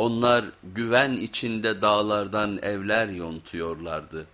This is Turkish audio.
Onlar güven içinde dağlardan evler yontuyorlardı.